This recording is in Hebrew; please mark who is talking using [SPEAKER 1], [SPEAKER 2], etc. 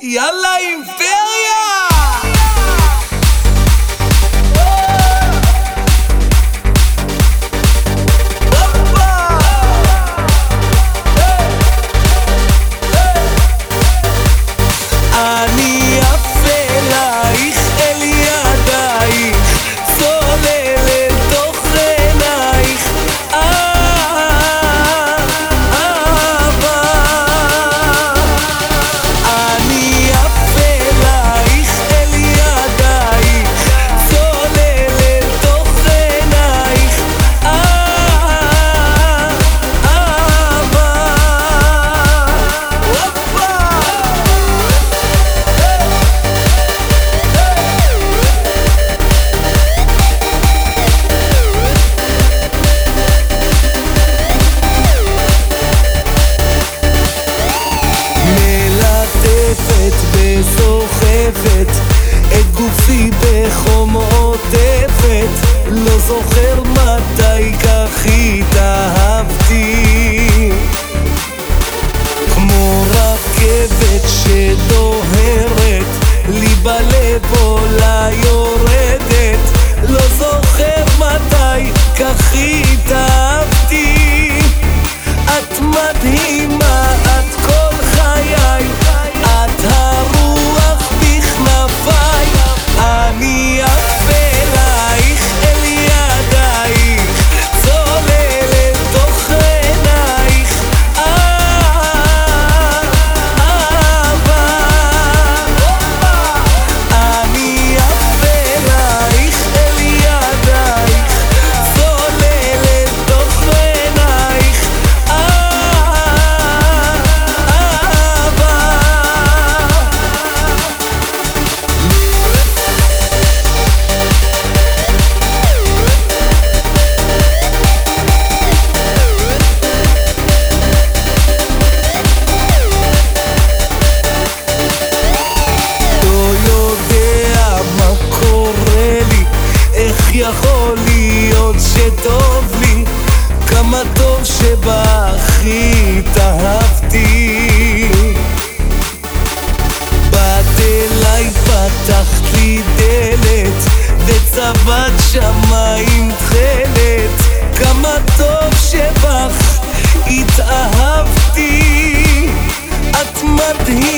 [SPEAKER 1] E ela é inferior! שטוב לי, כמה טוב שבך התאהבתי. באת אליי, פתחת לי דלת, וצבעת שמיים תכלת, כמה טוב שבך התאהבתי. את מדהים